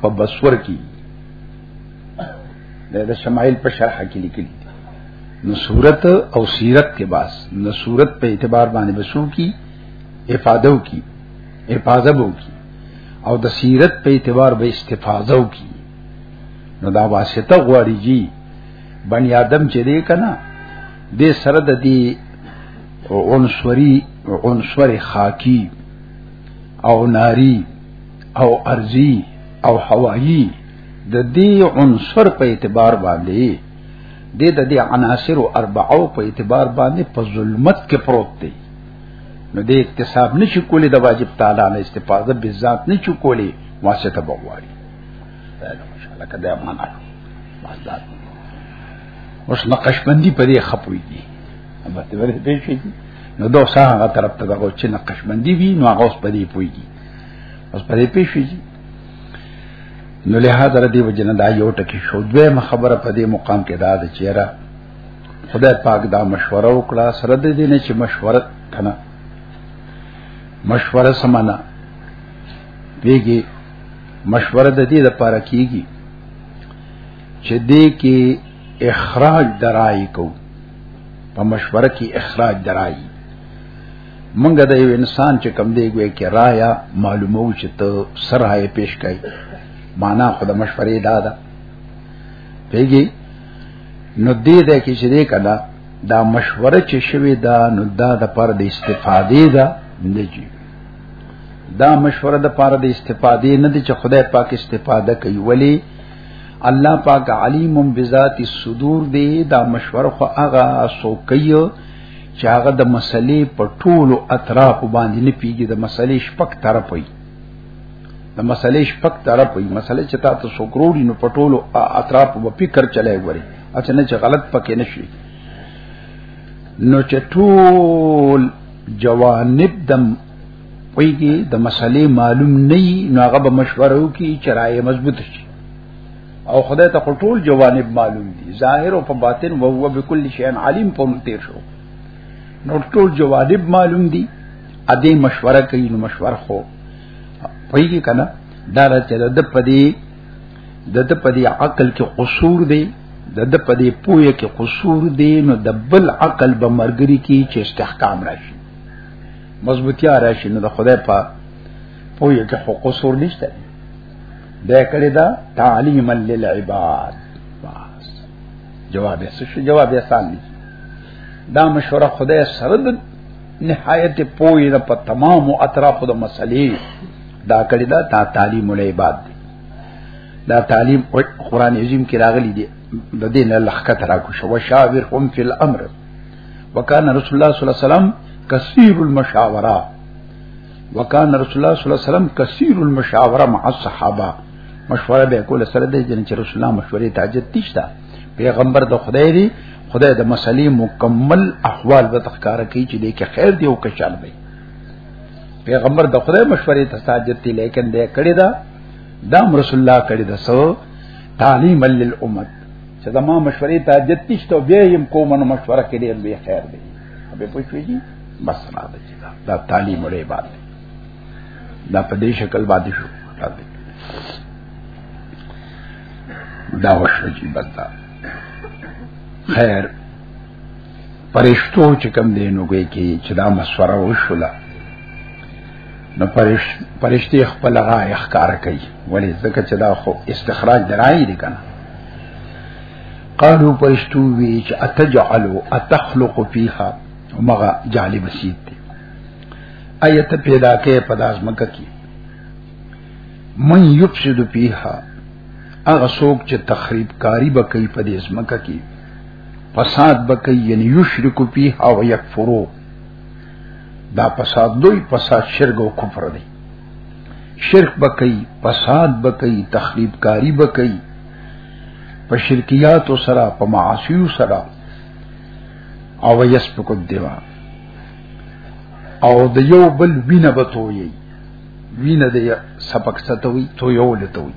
په بسور کې د شمایل په شرح کې لیکلي نو صورت او سیرت کې باس نو صورت په اعتبار باندې بسو کی افادو کی افاظبو کی او د سیرت په اعتبار به استفاضو کی نو دا واسطه غواړي جی بنی آدم چې دی کنه د سره د دې عنصری عنصر خاکی او ناری او ارضی او هوایی د دې عنصر په اعتبار باندې د دې عناصر او اربعو په اعتبار باندې په ظلمت کې پروت دی نو دې اکتساب نشي کولی د واجب تعالی نه استفاده به ذات نشي کولی واسطه بغواړي ماشاءالله کدا معنا مزدار اوس نقشبندي په دې خپوي دي اما ته ورته پېښې نو دا سه هغه طرف ته دغه چې نقش باندې وی نو هغه اوس په دې پويږي اوس په دې پېښې نو له هغه دې وجنه دا یو ټکی شو دوی خبره په دې مقام کې دا ده چې را خدای پاک دا مشوره وکړه سره د دې نه چې مشوره کنه مشوره سمانا دیږي مشوره د دې لپاره کیږي چې دې کې اخراج درای کو په مشوره کې اخراج درای منګ د یو انسان چې کم دی ګوي کې رایا معلومو چې ته سرای پیش کای معنا خود مشورې دادا پیږي نو دې ده کې چې دې کلا دا مشوره چې شوی دا نو دا د پر د استفادې دا نه جی دا مشوره د پر د استفادې نه دي چې خدای پاک استفاده کوي ولی الله پاک علیم بذات الصدور دی دا مشوره خو هغه سوکي چې هغه د مسلې په ټولو اطراف باندې نه پیږي د مسلې شپک طرف وي د مسلې شپک طرف وي مسلې چې تاسو سوکروړي نو په ټولو اطراف په فکر چلای غوري اچنه چې غلط پکې نشي نو چې ټول جوانب دم ویږي د مسلې معلوم نه نو هغه به مشوره وکي چې رائے مضبوط شي او خدای ته ټول جوانب معلوم دي ظاهر او په باطن او هو بكل شيء عليم په متیر شو نو ټول جوانب معلوم دي ا دې مشوره کوي نو مشوره خو ویږي کنه دا راځي د پدی د د پدی عقل کې قصور دی د د پدی پوهه کې قصور دی نو د بل عقل به مرګري کې چې استحکام راشي مضبوطی راشي نو د خدای په پوهه کې حق قصور نشته دا کړی دا تعلیم للعباد بس جواب یې څه جواب یې سال دی دا مشوره خدای سره د نهایت پوهه د په تمام او اطراف د مسلې دا کړی دا تا تعلیم العباد دی دا تعلیم قرآن عظیم کې راغلی دی د دین الله کتره کو شو شاورهم فی الامر وکانه رسول الله صلی الله علیه وسلم کثیر المشاوره وکانه رسول الله صلی الله علیه وسلم کثیر المشاوره مع الصحابه مشوره به کول سره د جن چې رسول الله مشورې ته حاجت نشته پیغمبر د خدای دی خدای د مسلې مکمل احوال به تخکار کوي چې دې کې خیر دی او کشال دی پیغمبر د خدای مشورې ته حاجت دی لیکن دې کړی دا دام رسول الله کړی دا سو تعلیم للامه چې دا ما مشورې ته حاجت نشته او بیا هم کوم نو مشوره کې ډېر به خیر دی به پوښتنه بس را ده چې دا تعلیم لري باندې دا په دې شکل باندې شو دا وشو چې بندا خیر پرشتو چې کم دینو کې چې دا مشوره وشوله نو پرش پرشتي خپل رائے ښکار کوي ولی ځکه چې دا خو استخراج درای دي کنه قالو پرشتو وی چې اتجعلوا اتخلق فيها مغه جالب سید دی ایت پیدا کې پداس مکه کی من یفسد فيها هغه څوک چې تخریب کاری به کوي په دې ځمکه کې فساد به کوي یعنی یشرک فيها او یکفرو دا فساد دوی فساد شرک او کفر دی شرک بکئی فساد بکئی تخریب کاری بکئی په شرکیات سره په معاصی سره او یسبق الدوا او د یو بل وینه بتوي وینه د سبق ستوي تو یو لتوي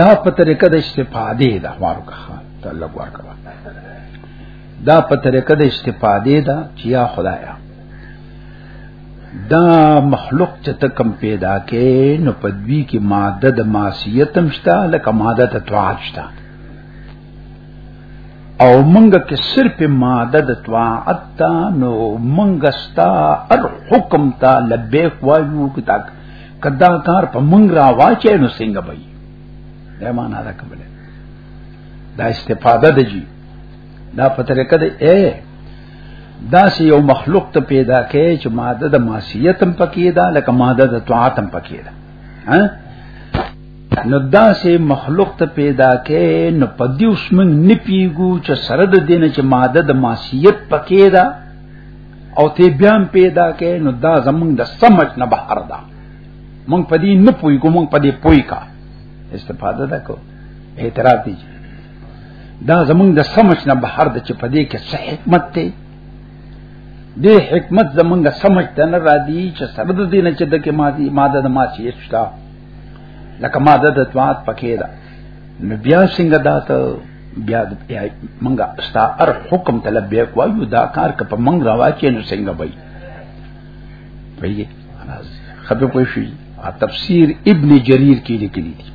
دا په طریقه د استفادې د احوارو کا تعلق ورکوا دا په طریقه د استفادې دا چې یا خدایا دا مخلوق چې ته کم پیدا کې نو په دوی کې ماده د معصیت هم شته لکه ماده د طاعت شته او منګه کې صرف ماده د طاعت نو منګه ستا هر حکم ته لبیک وایو کتاب کدا کار په مونږ را واچې نو څنګه به یې دا معنا ده کومه دا استفاده ده جی دا په طریقه ده اے دا سی یو مخلوق ته پیدا کې چې ماده د معصیت هم پکې ده لکه ماده د طاعت هم پکې ده ها نو دا سه مخلوق ته پیدا کې نو پدی اوس موږ نه پیګو چې سره د دینه چې ماده د معصیت پکې ده او ته بیا پیدا کې نو دا زمونږ د سمج نه بهر ده مونږ په دې نه پوي کوم مونږ په دې پوي کا استفاده ده کو اعتراف دي دا زمونږ د سمج نه بهر ده چې په دې کې څه حکمت دی دې حکمت زمونږ سمج ته نه را دي چې سره د دې نه چې د کې ماده ماده د ماده شي شتا لکه ماده د توات پکې ده نو بیا څنګه دا ته بیا منګه ستا ار حکم طلب بیا کوایو دا کار که په منګ راواچې نو څنګه وای وایي خبر پوه شي تفسیر ابن جریر کې لیکلي دي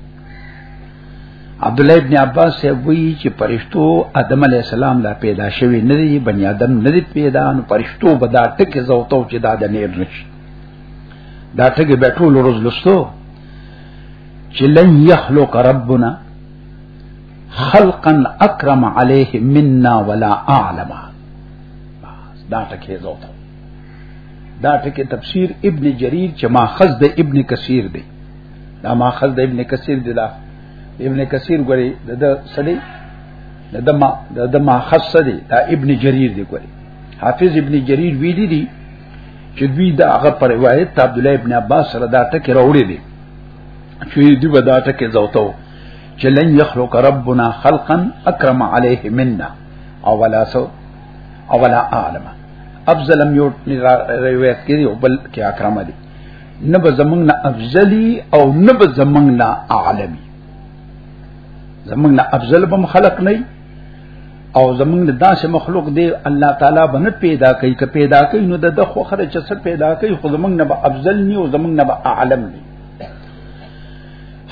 عبد الله ابن عباس سے وی چې پرشتو آدم علی السلام لا پیدا شوی نه دی بنی آدم نه دی پیدا نو پرشتو به دا ټکه زوتو چې دا د نیر نشي دا ټکه به ټول روز لستو چې لن يخلق ربنا خلقا اکرم عليه منا ولا اعلم دا ټکی زوته دا ټکی تفسیر ابن جریر چې ماخذ د ابن کثیر دی دا ماخذ د ابن کثیر دی دا ابن کثیر ګوري د سړي د ما د ماخذ سړي دا ابن جریر دی ګوري حافظ ابن جریر ویلي دی چې دوی دا هغه پر روایت عبد الله ابن عباس سره دا ټکی راوړی دی چې دوی به دا ټکی زوتو چې لن يخلق ربنا خلقا اکرم عليه منا او ولا سو او ولا اعلم افضل لم یو روایت کړي او بل کې اکرم دي نه به زمنګ نه افضلی او نه به زمنګ نه عالمی زمنګ نه افضل بم خلق نه او زمونږ د داسې مخلوق دی الله تعالی بنه پیدا کوي که پیدا کوي نو د خو خره چې څه پیدا کوي خو زمونږ نه به افضل ني او زمونږ نه به اعلم ني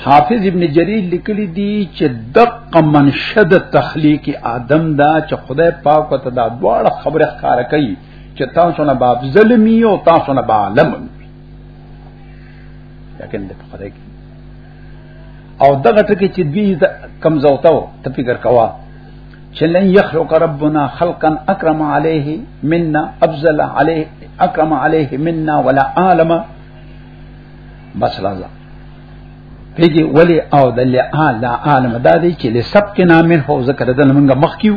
حافظ ابن جریر لیکلی دی چې دق منشد تخلیق آدم دا چې خدای پاک ته دا دواړه خبره ښکار کوي چې تاسو نه باب ظلمي او تاسو نه عالم لیکن د خدای او دغه ټکی چې دوی کم زوتاو ته فکر کوا چې لن يخلق ربنا خلقا اکرم عليه منا افضل عليه اکرم عليه منا ولا عالم بس راځه پیږي ولی او د لا عالم دا دی چې لسبقنا منه ذکر دل منګه مخکیو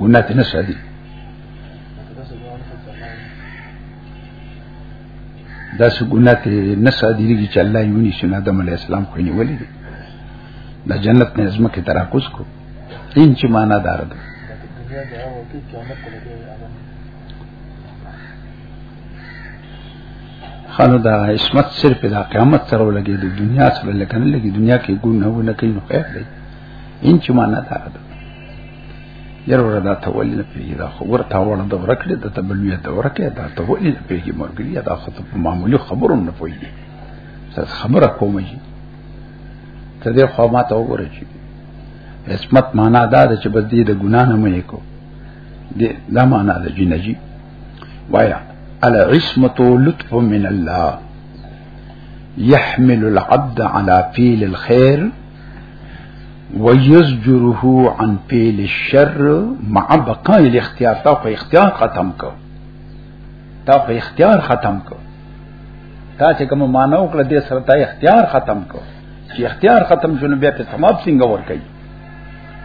ګناه ته نه سړي دا څه ګناه ته نه سړي چې الله یې ونی چې آدم علی السلام خو یې ولې دي د جنت نه زمکه تراکوس کو ان چې معنا دار ده خانو دا عصمت صرف دا قیامت سره ولګي د دنیا سره لګن لګي دنیا کې ګون نه ونه کوي نو خیر دی ان چې معنا دا ده یره ور دا ته ولې نه پیږي دا خو ورته وړه دا ورکړي د تبلوی دا ورکړي دا ته ولې نه پیږي مرګري دا خو ته په معمولی خبرو نه پوهیږي ته خبره کومه شي ته دې خو ما ته وګورې شي عصمت معنا دا ده چې بس دې د ګنا نه مې کو دې دا معنا ده جنجي وایا العصمت لطف من الله يحمل العبد على فعل الخير ويزجره عن فعل الشر مع بقاء الاختيار تا خو اختیار ختم کو تا خو اختیار ختم کو تا چې کوم معنی وکړه دې سره تا اختیار ختم کو چې اختیار ختم شونه بیا په ثواب څنګه ور کوي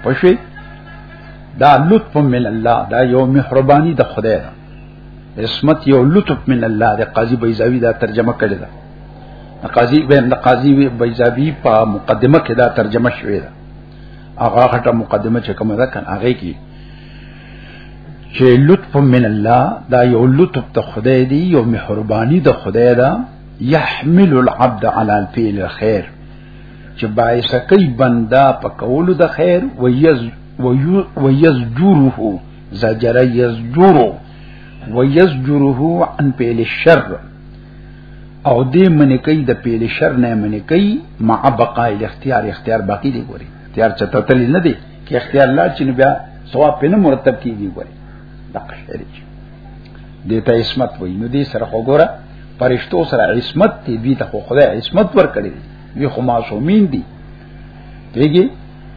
پښې دا لطف من الله دا یو مهرباني د خدای ده عصمت یو لطف من الله ده قاضي بیزاوی دا ترجمه کړی ده قاضي به د قاضي بیزاوی په مقدمه کې دا ترجمه شوې ده هغه غټه مقدمه چې کومه ده کنه هغه کې چې لطف من الله دا یو لطف ته خدای دی یو مهرباني د خدای ده يحمل العبد على الفعل الخير چې باعث کوي بندا په کولو د خیر ويز ويزجره زجر يزجره ويزجره عن فعل الشر او دې منې کوي د پیل شر نه منې کوي مع بقای الاختیار اختیار باقی دی ګوري اختیار چته تل نه دی کې اختیار لا چې بیا ثواب په نه مرتب کیږي ګوري دغه شری دې ته عصمت وای نو دې سره وګوره پرشتو سره عصمت دی دې ته خدای عصمت ورکړي وی خو معصومین دي دیږي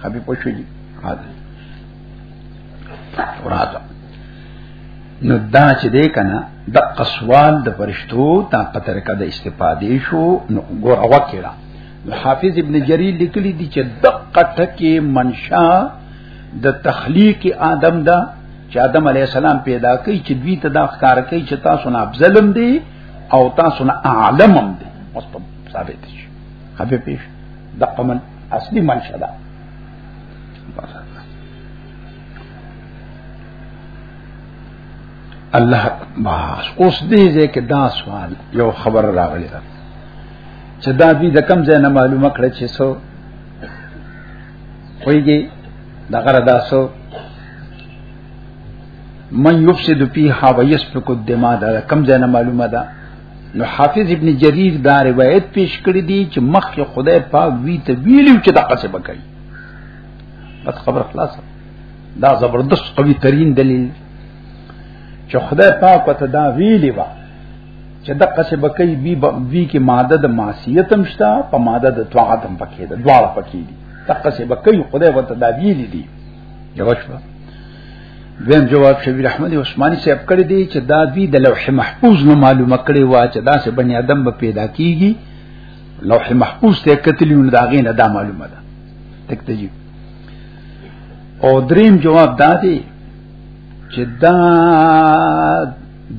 خبي پښو دي راځه نو دا چې دې کنه د قصوال د فرشتو تا په طریقه د استفادې شو نو ګور او کړه حافظ ابن جریر لیکلی دی چې دقه ټکی منشا د تخلیق آدم دا چې آدم علی السلام پیدا کړي چې دوی ته دا ښکار کوي چې تاسو نه افضلم دي او تاسو نه اعلمم دي اوس په ثابت شي خبر پیش دقه من اصلي منشه ده الله باس اوس دې دې کې دا سوال یو خبر راغلی دا چې دا دې د کم ځای نه معلومه کړ چې سو ویږي دا غره دا سو من یفسد فیها ویسفک الدماء دا کم ځای نه معلومه ده نو حافظ ابن جریر دا روایت پیش کړی دی چې مخکې خدای پاک وی ته ویلو چې دا قصه وکړي بس خبر خلاص دا زبردست قوی ترین دلیل چې خدای پاک وته دا ویلی و چې دا قصه وکړي بی بی کې ماده د معصیت هم شته په ماده د طاعت هم پکې ده دواړه پکې دي دا قصه وکړي خدای وته دا ویلی دی یو شپه دویم جواب شبیر احمد عثماني صاحب کړی دی چې دا دوی د لوح محفوظ نه معلومه کړی و چې دا سه بنی آدم به پیدا کیږي لوح محفوظ ته کتلیون دا غینه دا معلومه ده تک ته او دریم جواب دا دی چې دا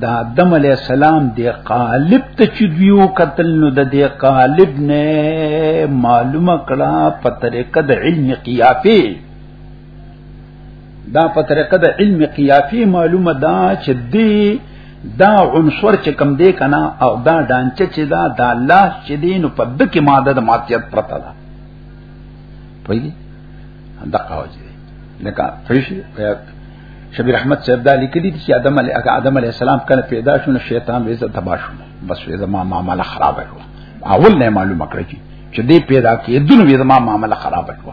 د آدم علی السلام د قالب ته چې دیو قتل نو د دې قالب نه معلومه کړه په طریقه د علم قیافه دا په طریقه د علم قیافی معلومه دا چې دی دا عنصر چې کم دی کنه او دا ډانچه چې دا د الله چې دی نو په دکې ماده د ماتیت پرته ده پوهیږي دا قواعد دي لکه فیشي شبیر احمد صاحب دا لیکلی چې آدم علی آدم علی السلام کله پیدا شو نو شیطان به عزت تبا شو بس وې زما معاملې خراب شو اول نه معلومه کړی چې دې پیدا کېدل وې زما معاملې خراب شو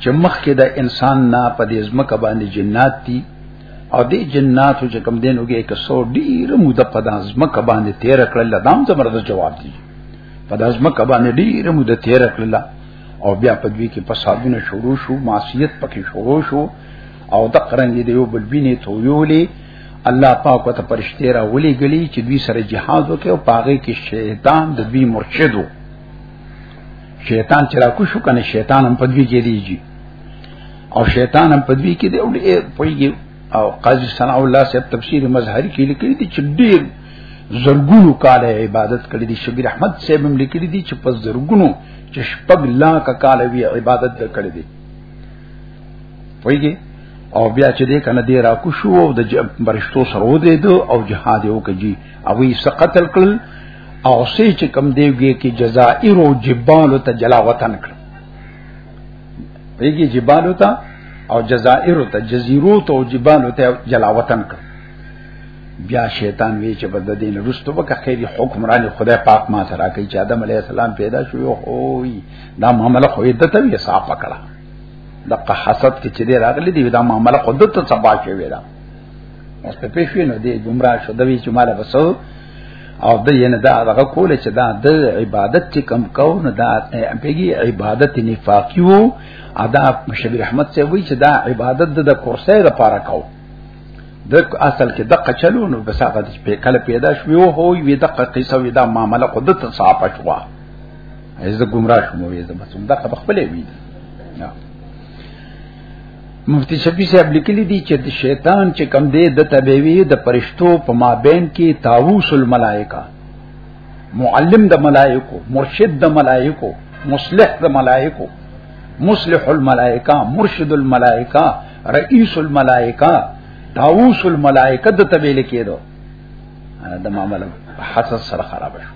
چې مخکې د انسان نه په دې ځمکه باندې جنات دي او دې جناتو چې کم دینو کې 100 ډیر موده په دې ځمکه باندې تیر کړل لدام زبردست جواب دي په دې ځمکه باندې ډیر موده تیر کړل او بیا په دوی کې فسادونه شروع شو معصیت پکې شروع شو او د قرنګ دی یو بل بینه تویولې الله پاک ته پرشته را ولي غلي چې دوی سره جهاد وکړي او پاغه کې شیطان د دوی مرشد وو شیطان چې راکو شو کنه شیطان هم پدوی کې دیږي او شیطان هم پدوی کې دی او ډېر پویږي او قاضي ثنا الله صاحب تفسیر مظهری کې لیکلي دي چې ډېر زرګونو کال عبادت کړی دي شبیر احمد صاحب هم لیکلي دي چې په زرګونو چې شپږ لا کا کال وی عبادت کړی دي پویږي او بیا چې دې کنه دې راکو شو او د برشتو سره ودې دو او جهاد یې وکړي او یې سقتل کړل او سې چې کم دیږي کې جزائر او جبال ته جلا وطن کړ دیږي جبال ته او جزائر ته جزیرو ته او جبال ته جلا وطن کړ بیا شیطان وی چې بد دین رستو وک خیری حکمران خدای پاک ما سره کوي چې آدم علی السلام پیدا شو یو هوی دا معاملې خو دې ته یې صاف پکړه دغه حسد کې چې راغلي دی دا معاملې خو دې ته صبا شوی دا اوس په پیښې نو دی گمراه شو دوی چې مال بسو او د ینه دا هغه کول چې دا د عبادت چې کم کو نه دا پیږي عبادت نفاقی وو ادا شبیر احمد سے وی چې دا عبادت د کرسۍ لپاره کو د اصل کې دقه چلو نو بس هغه د پیکل پیدا شو او هو وی دقه قصه وی دا معاملې خود ته صاحب شو ایزه گمراه شوم وی زما څوم دقه بخپلې وی نه مفتی شفیع صاحب لیکلی دی چې د شیطان چې کم دی د تبوی د پرشتو په مابین کې تاووس الملائکه معلم د ملائکو مرشد د ملائکو مصلح د ملائکو مصلح الملائکه مرشد الملائکه رئیس الملائکه تاووس الملائکه د تبوی لیکلو د معاملې حسد سره خراب شو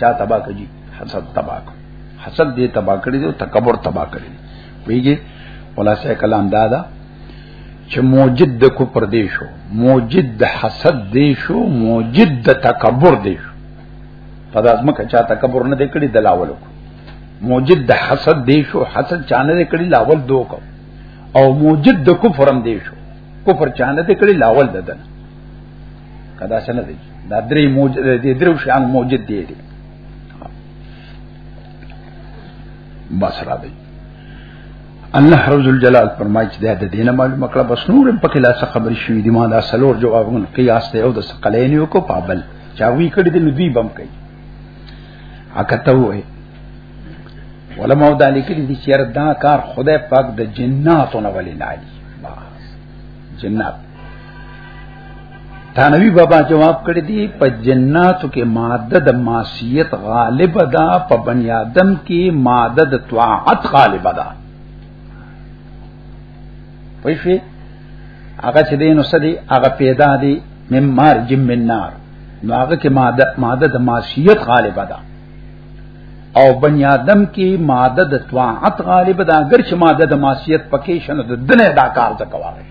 چا تبا کړي حسد تبا کړي حسد دې تبا کړي او تکبر تبا کړي ویږي خلاصه کلام دا ده چې موجد د کفر دی شو موجد د حسد دی شو موجد د تکبر دی شو په داسمه کې چا تکبر نه دی کړی د لاولو موجد د حسد دی شو حسد چانه دی کړی لاول دوک او موجد د کفر هم دی شو کفر چانه دی کړی لاول ددن کدا څنګه دی دا درې موجد دې درو شان موجد دی دی بس را دی الله رب الجلال فرمایي چې دا د دین معلومه کړه بس نور په کې لا څه خبرې شوې دي ما دا سلور جوابونه قیاس ته او د سقلین یو کو پابل چا وی کړی د دوی بم کوي اکته وې علماء دا لیکلي دي چې دا کار خدای پاک د جناتو نه ولې نه دي جنات تانوی بابا جواب کړی دی په جناتو کې ماده د معصیت غالب ده په بنی آدم کې ماده د طاعت غالب ده پښې هغه چې دین وسدي هغه پیدا دي مم مار جم من نار نو هغه کې ماده ماده د معصیت غالب ده او بنی آدم کې ماده د طاعت غالب ده اگر چې ماده د معصیت پکې شنه د دنه دا کار ځکواږي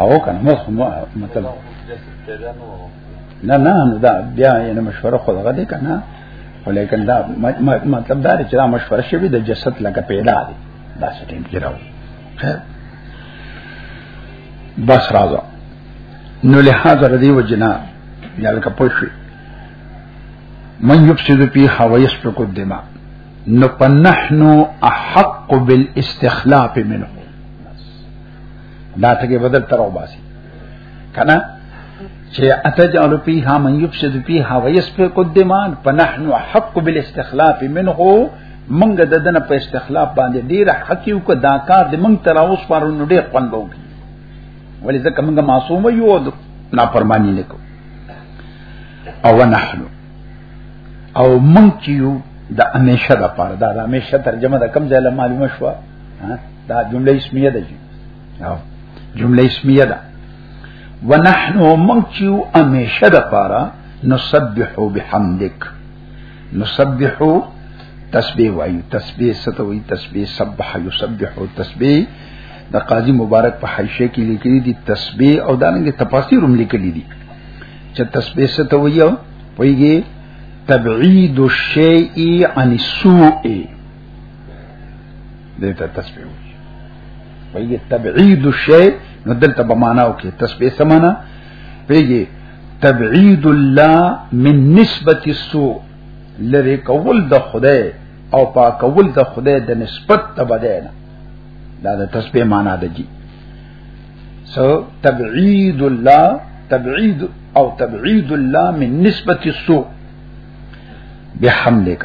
او کنه مخ مطلب نه نه نو دا بیا یې مشوره خو دغه دی کنه ولیکن دا مطلب دا چې دا مشوره شوی د جسد لکه پیدا دی دا څه ټیم کې راو خیر بس راځه نو له هغه ردی وجنا یا لکه پوښي من یفسد فی هوا یسفک الدماء نو پنحنو احق بالاستخلاف منه دا ټکی بدل تر وباسي کنه چې اتجعل فيها من يفسد فيها ويسفك الدماء فنحن حق بالاستخلاف منه منګ د دنه په استخلاف باندې ډیر حق یو کو دا کار د منګ تر اوس پر نو ډیر خوندو ولې ځکه منګ معصوم یو د نافرمانی نکو او نحن او منګ یو د همیشه د پاره دا د همیشه ترجمه د کم ځای معلومه شوه دا جمله اسمیه ده جی جمله اسمیه ده ونحن من چیو امیشه ده پارا نسبحو بحمدک نسبحو تسبیح وایو تسبیح ستوي تسبیح سبح یسبحو تسبیح د قاضی مبارک په حیشه کې لیکلي دي تسبیح او دانګه تفاسیر هم لیکلي دي چې تسبیح څه ته وایي وایي تبعید الشیء عن السوء دې ته تسبیح وي وایي تبعید الشی نو دلته په معناو کې تسبیح سمانا پیږي تبعید الله من نسبت السوء لری کول د خدای او پاکول د خدای د نسبت ته بداینه دا د تسبیح معنا ده جی سو تبعید الله تبعید او تبعید الله من نسبت السوء بحمدک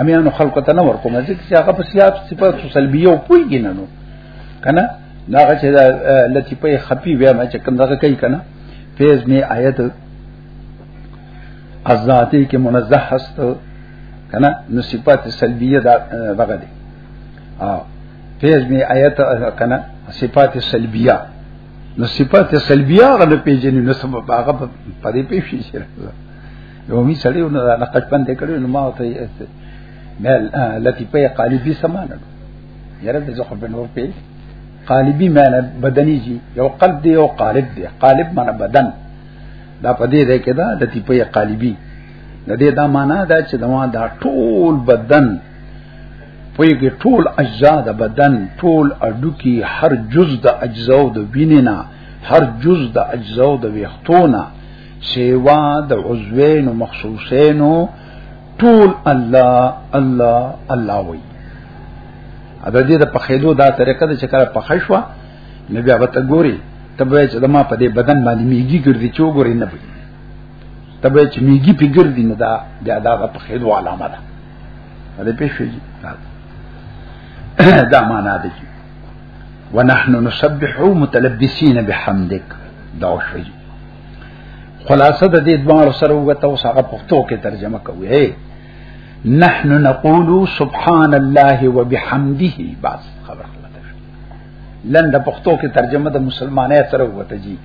امیانو خلکو ته نه ورکوم ځکه چې هغه په سیاست صفات سلبیه او پویږي نه نو کنه دا چې دا لطیفه خپي ویا ما چې کوم دغه کوي کنه فیض می آیت از ذاتی کې منزه هست کنه نو صفات سلبیه دا دغه دي ا فیض می آیت کنه صفات سلبیه نو صفات سلبیه غل پیژنې نو سبب هغه په دې پیښې شي یو می سړی نو نه قچپن دې کړو نو ما ته مل لطیفه قالبی سمانه یره د زخه په نور په قالبی معنی بدنی جی یو قلب دی یو قالب دی قالب معنی بدن دا په دې ده کې دا لطیفه قالبی د دې دا معنی دا چې دا دا ټول بدن پویږي ټول اجزا د بدن ټول اډوکی هر جز د اجزاو د وینینا هر جز د اجزاو د ویختونه سیوا د عضوین مخصوصین ټول الله الله الله وی ا د دې د پخېدو دا طریقه د چکر پخښوا نبی هغه ته ګوري تبه چې دما په دې بدن باندې میږي ګرځي چې وګوري نه وي تبه چې میږي په ګرځي نه دا د ادا په خېدو علامه ده دا په شوږي دا معنا ده ونحن نسبح متلبسين بحمدك دا شوږي خلاصه د دې دوه سره وګته او هغه پښتو کې ترجمه کوي نحن نقول سبحان الله وبحمده بس خبر لن د پښتو کې ترجمه د مسلمانۍ سره وته جی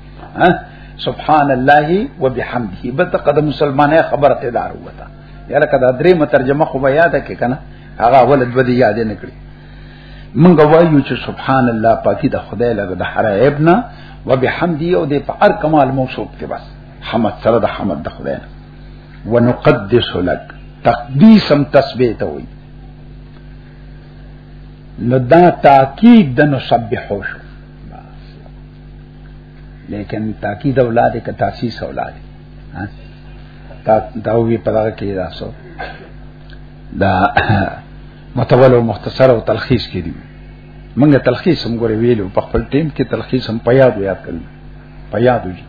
سبحان الله وبحمده بت قدم مسلمانۍ خبره ته دار وته یاله کدا درې مترجمه خو بیا ده کې کنه هغه ولد ودی یاد نه کړی موږ وایو چې سبحان الله پاکي د خدای لږ د هر عیب نه و به حمدی او د په هر کمال موصوف دی بس حمد سره د حمد د خدای نه ونقدس لك تقدیسم تسبیح ته وایي نو دا تاکید د نسبحو شو لیکن تاکید اولاد کا تاسیس اولاد تا دا وی پدغه کې راسو دا متول او مختصر او تلخیص کې دي موږ تلخیص هم ګورې ویلو په خپل ټیم کې تلخیص هم په یاد یاد کړل په یاد وي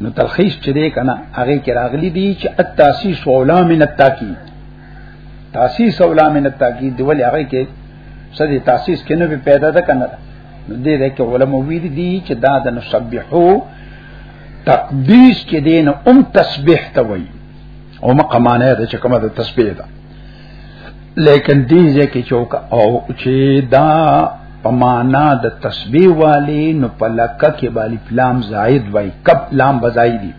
نو تلخیص چې دی کنه هغه کې راغلي دي چې التاسیس اولا من التاکید تاسیس اولا من التاکید ول هغه کې سدي تاسیس کې نه پیدا ده کنه نو دې ده کې علماء ویلي دي چې دا د نسبحو تقدیس کې دین ام تسبیح ته وایي او مقه معنی ده چې کومه د تسبیح ده لیکن دې ځکه چوک او چې دا په معنا د تسبیح والی نو په لکه کې بالی پلام زائد وای کب لام بزای دی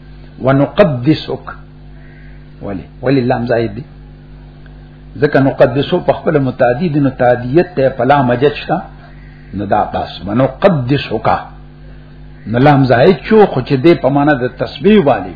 ونقدسک ولی ولی لام زائد دی ځکه نقدسو په خپل متعدی د متعدیت ته په لام مجد شته نو دا بس ونقدسک نو لام زائد شو خو چې دې په معنا د تسبیح والی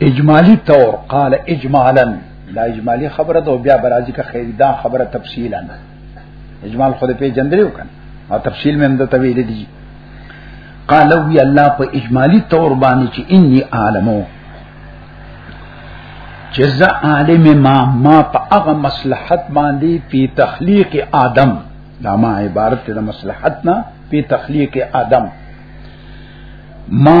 اجمالی طور قال اجمالا دا اجمالی خبره ده بیا برازي کا خیر دا خبره تفصیلا اجمال خود په جندري وکړ او تفصیل مې اندته ویل دي قال وی الله په اجمالی طور باندې چې انی عالمو جزا عالم ما ما په هغه مصلحت باندې په تخلیق آدم دا ما عبارت ده مصلحتنا په تخلیق آدم ما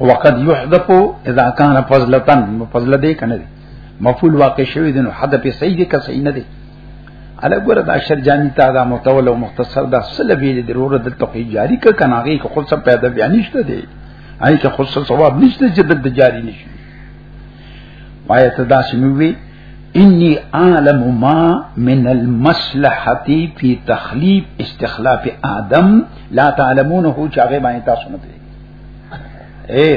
وقد يحذف اذا كان فضلتن فضل دې کنه دي مفعول واقع شوی دي نو حذف صحیح دي که صحیح نه دي الا ګره دا شر جانی تا دا متول او مختصر دا سل به دې ضرورت د توقی جاری ک کناغي که خود سب پیدا بیا نشته دي اي که خود سب ثواب نشته چې د جاری نشي وایي ته دا سموي انی عالم ما من المصلحتی فی تخلیب استخلاف آدم لا تعلمونه چاگه بانی تاسو نتره اے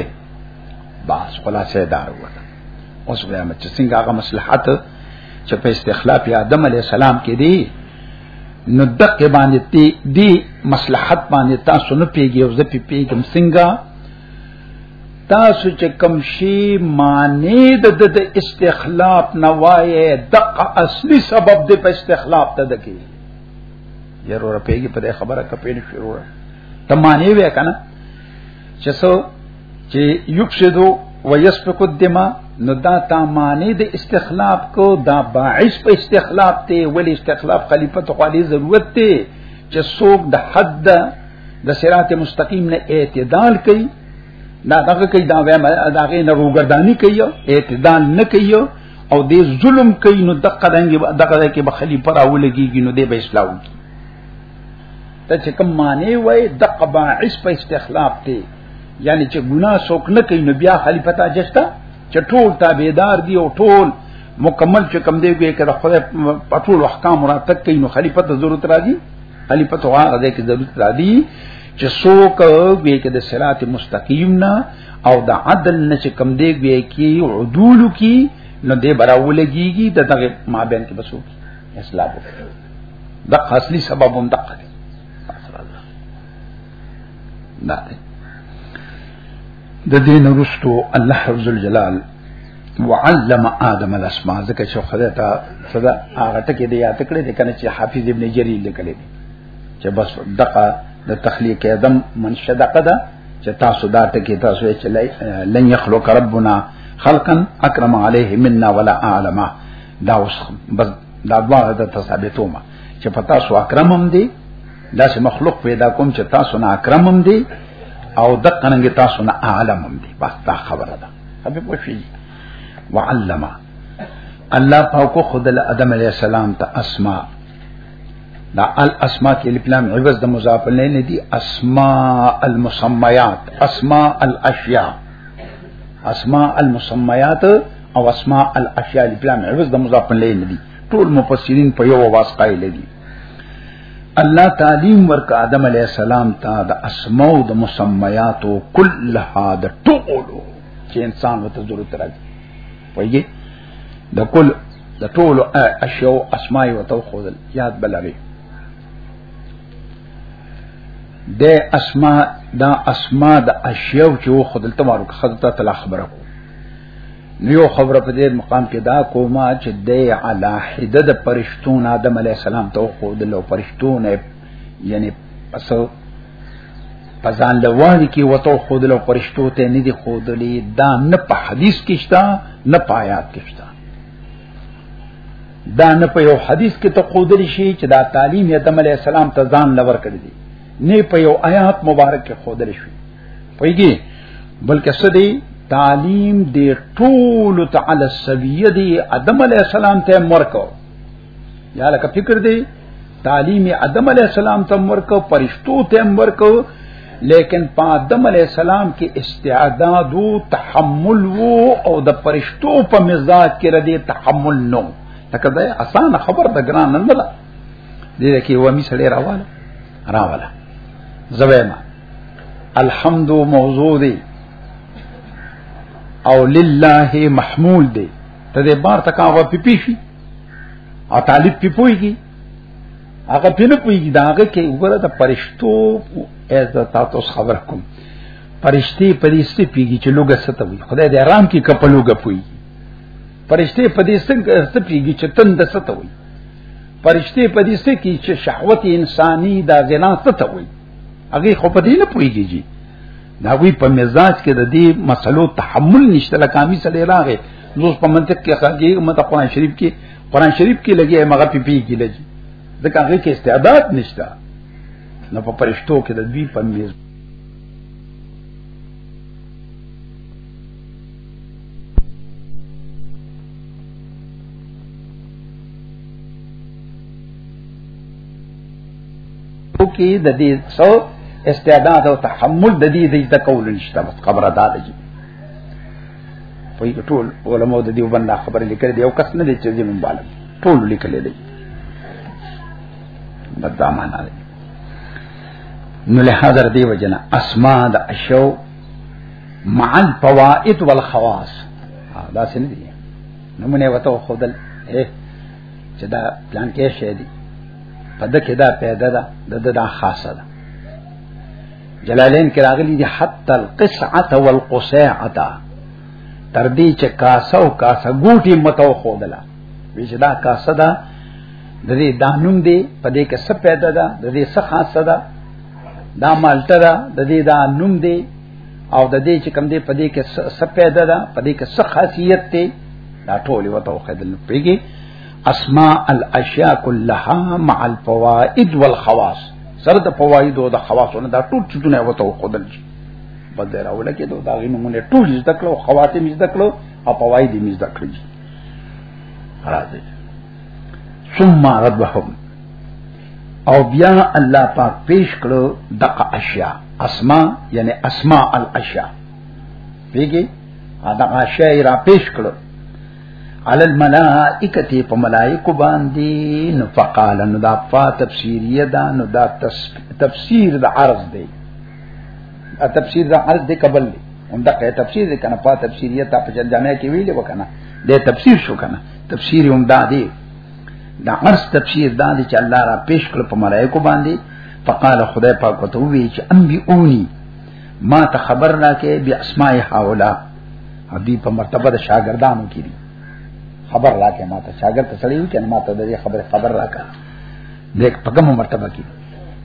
باس خلاصې دار وته اوس بیا مچ څنګه هغه مصلحت چې په استخلاف آدم علی السلام کې دی نو دقه باندې تی دی مصلحت باندې تاسو نه پیږي او زه پی پیږم څنګه تاسو چې کم شي معنی د د استخلاف نوایه دقه اصلي سبب د په استخلاف ته دکی یره ور پیږي په خبره کپې نه شروع ته معنی وې کنه چې سو چې یفسدو ويسفك الدماء نو دا تا معنی د استخلاف کو دا باعث په استخلاف ته ولی استخلاف خلیفہ ته خالي ضرورت ته چې څوک د حد د صراط مستقیم نه اعتدال کوي دا دغه کوي دا وایم دا غي نه وګردانی کوي اعتدال نه کوي او دې ظلم کوي نو دغه دنګي دغه کې به خلیفہ راولګيږي نو دې به اصلاح وکړي ته چې کوم معنی وای دغه باعث په استخلاف دی یعنی چې ګناه څوک نه کوي نو بیا خلیفہ ته جستا چې ټول تابعدار دي او ټول مکمل چې کم دی ګوي کړه خدای په ټول احکام را تک کوي نو خلیفہ ته ضرورت راځي علی پتو هغه دې کې ضرورت را دي چې څوک به کې د صراط مستقیم نه او د عدل نه چې کم دی به کې عدول کی نو دې براولږيږي د دغه مابین کې بسو اصلاح وکړي د اصلي سبب هم دقه دی دا دی د دین رستو الله عز وجلال وعلم آدم الاسماء ذکر شو خدای ته صدا هغه ټکی دی یاد کړی دی کنه چې حافظ ابن جریر لیکلی دی چې بس دقه د تخلیق ادم منشه دقه ده چې تاسو دا ټکی تاسو چې لن يخلق ربنا خلقا اکرم علیه منا ولا اعلم دا اوس بس دا دواړه د ثابتوما چې پتا سو اکرم هم دی دا چې مخلوق پیدا کوم چې تاسو نه اکرم هم دي او د قننګ تاسو نه عالم هم دي بس دا خبره ده هغه په شي وعلم الله پاکو خود له ادم علی السلام ته اسماء دا الاسماء کې لپلام عوض د مضاف نه نه دي اسماء المسميات اسماء الاشياء اسماء المسميات او اسماء الاشياء لپلام عوض د مضاف نه نه دي ټول مفسرین په یو واس قائل دي الله تعلیم ورک آدم علی السلام ته د اسماء او د مسمیات او کلها د ټولو چې انسان وته ضرورت راځي وایي د کل د ټولو اشیاء اسماء او تو خدل یاد بلوي د اسماء دا اسماء د اشیاء چې خدل تمارو خدته تل خبره کو نیو خبره په دې مقام کې دا کومه چې د علا حده د پرشتون آدم علی السلام ته خو د لو پرشتون یعنی پسو پزان له وادي کې وته خو د لو پرشتو ته نه دي خو دلی دا نه په حدیث کې شته نه په آیات کې شته دا نه په یو حدیث کې ته خو دلی شي چې دا تعلیم آدم علی السلام ته ځان لور کړی دی نه په یو آیات مبارک کې خو دلی شي پویږي بلکې څه دی تعلیم دی ټول تعالی السبیه دی ادم علی السلام ته مرکو یا لکه فکر دی تعلیم ادم علی السلام ته مرکو پرشتو ته مرکو لیکن په آدم علی السلام کې استعداد او تحمل وو او د پرشتو په مزاج کې ردی تحمل نو تکه دا اسانه خبر د ګران نه ده دې کې و می سړی راواله راواله زویمه الحمد موضوع دی او لله محمول دی ته دې بار تک هغه پی پی شي او طالب پی پويږي هغه پی نه پويږي دا هغه کې وګوره د پرشتو از تاسو خبر کوم پرشتي پرشتي پیږي چې لوګه ستو وي خدای دې آرام کې کپلوګه پوي پرشتي پدې څنګه ستپیږي چې تند ستو وي پرشتي پدې څنګه کې چې شهوت انساني دا غنا ستو وي هغه خو په دې نه پويږي دا وی په مزاج کې د دې مسلو تحمل نشته لکه امي سره راغې نو په منطق کې خاګي مته قرآن شریف کې قرآن شریف کې لګي مغه پی پی کې لګي ځکه هغه کې استعداد نشته نو په پرشتو کې د دوی په میز کې د دې سو استعداد او تحمل د دې د تکول نشته بس خبره ده دي په ټول علماء د دې وبند خبره لیکل دي او کس نه دي چې دې مبالغ ټول لیکل دي بدا معنا ده نو له حاضر دی وجنا اسماء د اشو مع الفوائد والخواص دا څنګه دي نمونه وته خدل اے چې دا پلان کې شې دي په دکې دا پیدا ده د دا خاصه ده جلالین کې راغلي دي حتی القصعه والقصاعه تر دې چې کاسه او کاسه ګوټي متو خودلا چې دا کاسه ده د دې دانوم دی په دې کې څه پیدا ده د دې څه خاصه ده دا مالټه ده د دې دا نوم دی او د دې چې کم دی په دې کې څه پیدا ده په دې کې څه خاصیت دی دا ټول وته وخدل پیږي اسماء الاشیاء كلها مع الفوائد والخواص سره د فواید او د خواصونو دا ټول چونه وته وخدل شي بدر اول کې دا داغي نمونه ټول زده کړو خواتم زده کړو او فواید یې زده کړی راځي ثم ربهم او بیا الله پاک پیش کړو دغه اشیاء اسماء یعنی اسماء الاشیاء ویګي دا غاشه را پیش کړو علی الملائکه په ملائکه باندې نو فقال نو دا فا تفسیریه دا نو دا تفسیر د عرض دی ا تفسیر د عرض دی قبل دی هم دا که تفسیر دی کنه فا تفسیریه تا په جامع کې ویلې وکنه د تفسیر شو کنه تفسیر هم دا دی دا عرض تفسیر دا دی چې الله را پیش کړ په ملائکه باندې فقال خدای پاک وته وی چې انبیونی ما ته خبر نه کې بیا اسماء حوالا دې په مرتبه د شاګردانو کې دي خبر راکې ما ته شاګرد ته سړی وکړ ما ته د خبر خبر راکا دیک په کومه مرتبه کې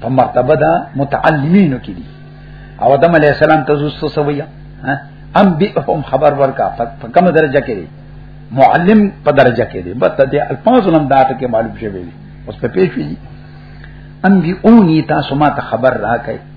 په مرتبه دا متعلمینو کې دي او آدم علی السلام ته زوستو سویا ام بهم خبر ورکا په کومه درجه کې دي معلم په درجه کې دي بته دې الفاظ لم داته کې معلوم شوی اوس په پیښ وی ام بي اونی تاسو ما ته خبر راکې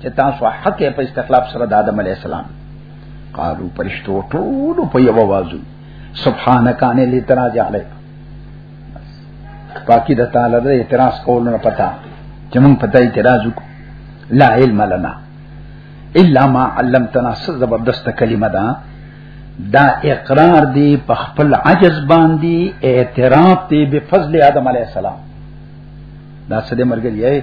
چې تاسو حق په استخلاف سره د آدم علی السلام قالو پرشتو ټول په یو وازو سبحانك ان الاعتراض عليك پاکی د تعالی د اعتراض کول نه پتا چې موږ پتا اعتراض وکړو لا علم لنا الا ما علمتنا زبردست کلمه ده دا اقرار دی په خپل عجز باندې اعتراف دی په فضل آدم علی السلام دا سده مرګ یې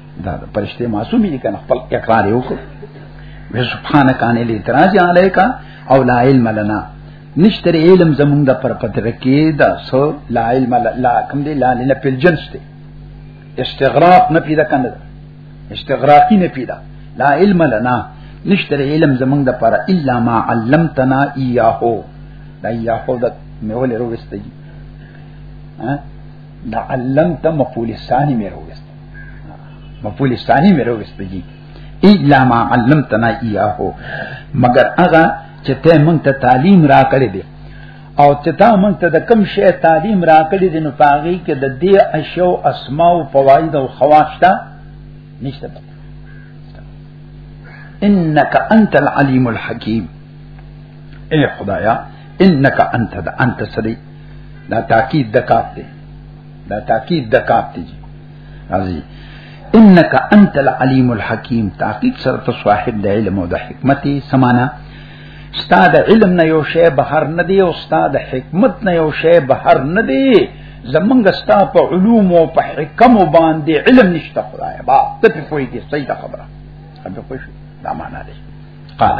دا پرشته معصوم دي کنه خپل اقرار یو کو سبحانك عن الاعتراض عليك او لا علم لنا نشتر علم زمونږ د پر پترکی دا سو لا علم لا کوم دی لا لنا په جنس دی استغراق نه پیدا کنه استغراقی نه پیدا لا علم لنا نشتر علم زمونږ د پر الا ما علمتنا اياه دا اياه دا مې ولې روستي ها دا علم ته مفعول ثانی مې راوست مفعول ثانی مې راوست جی الا ما علمتنا ایاه مگر هغه چې ته مونږ ته تعلیم راکړې دي او چې تا مونږ ته د کم شی تعلیم راکړې دي نو پاغي کې د دې اشیاء او اسماء او فواید او خواص ته نشته انك انت العليم الحكيم اے خدایا انك انت انت سدی دا تاکید د کاپ دی دا تاکید د کاپ دی راځي انك انت العليم الحكيم تحقیق سره ته صاحب د علم او د حکمت سمانا استاد علم نه یو شی بهر نه دی او استاد حکمت نه یو شی بهر نه دی زمونږ ستا په علوم او په حکم باندې علم نشته خدای با ته په کوی کې صحیح خبره دا معنا دی قال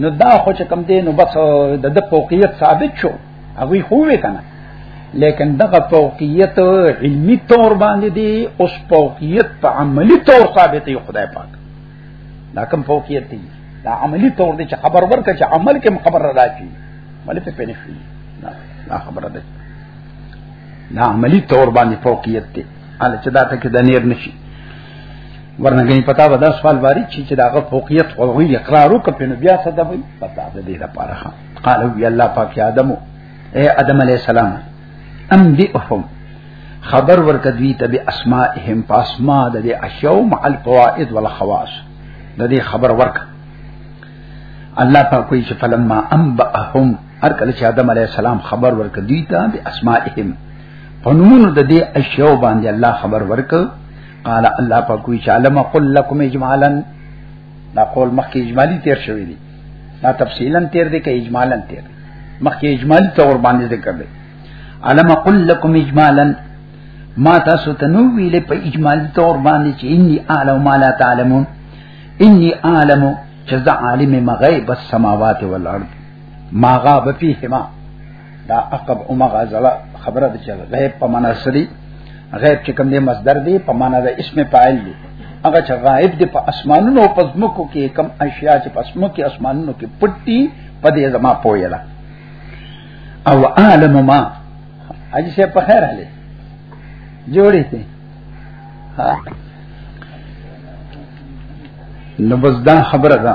نو دا خو چې کم دی نو بس د د فوقیت ثابت شو هغه خو وې کنه لیکن دغه فوقیت علمی طور باندې دی اوس فوقیت په عملی طور ثابت دی خدای پاک دا کوم فوقیت دی دا عملی طور دی چې خبر ورکړي چې عمل کې خبر را راځي ولې په پېنې شي دا خبره ده دا عملی طور باندې فوقیت دی ال چې دا ټکی د نیر نشي ورنګنی پتا به دا سوال واری چې چې داغه فوقیت او غوی اقرار وکړي نو بیا څه دوی پتا ده دې لپاره ښه قال وی الله پاک ادمو اے ادم علی السلام ام بیهم خبر ورکدوی ته به اسماءهم پاسما د دې اشیاء مع الفوائد والخواص د دې خبر ورک الله پاک کوئی چې فلما انبأهم هر کله چې ادم علی السلام خبر ورکدوی ته به اسماءهم په نومونو د دې اشیاء باندې الله خبر ورک قال الله په کوئی چاله ما قل لكم اجمالا دا قول مخکې اجمالی تیر شوی دی دا تفصیلا تیر دی که اجمالا تیر مخکې اجمالی تور باندې ذکر دی علم قل لكم اجمالا ما تاسو ته نو ویلې په اجمالی تور باندې چې انی اعلم ما لا تعلمون انی اعلم چې زه عالم مغیب السماوات والارض ما غاب فیهما دا عقب او مغازله خبره ده چې غیب په معنا سری غیب چې کوم دی مصدر دی په معنا د اسم فاعل دی هغه چې غائب دی په اسمانونو او پزمکو کې کم اشیاء چې په اسمو کې اسمانونو کې پټي په دې زما پویلا او عالم ما اجي شه په خیر هله جوړې ته ها نو بس دا خبره ده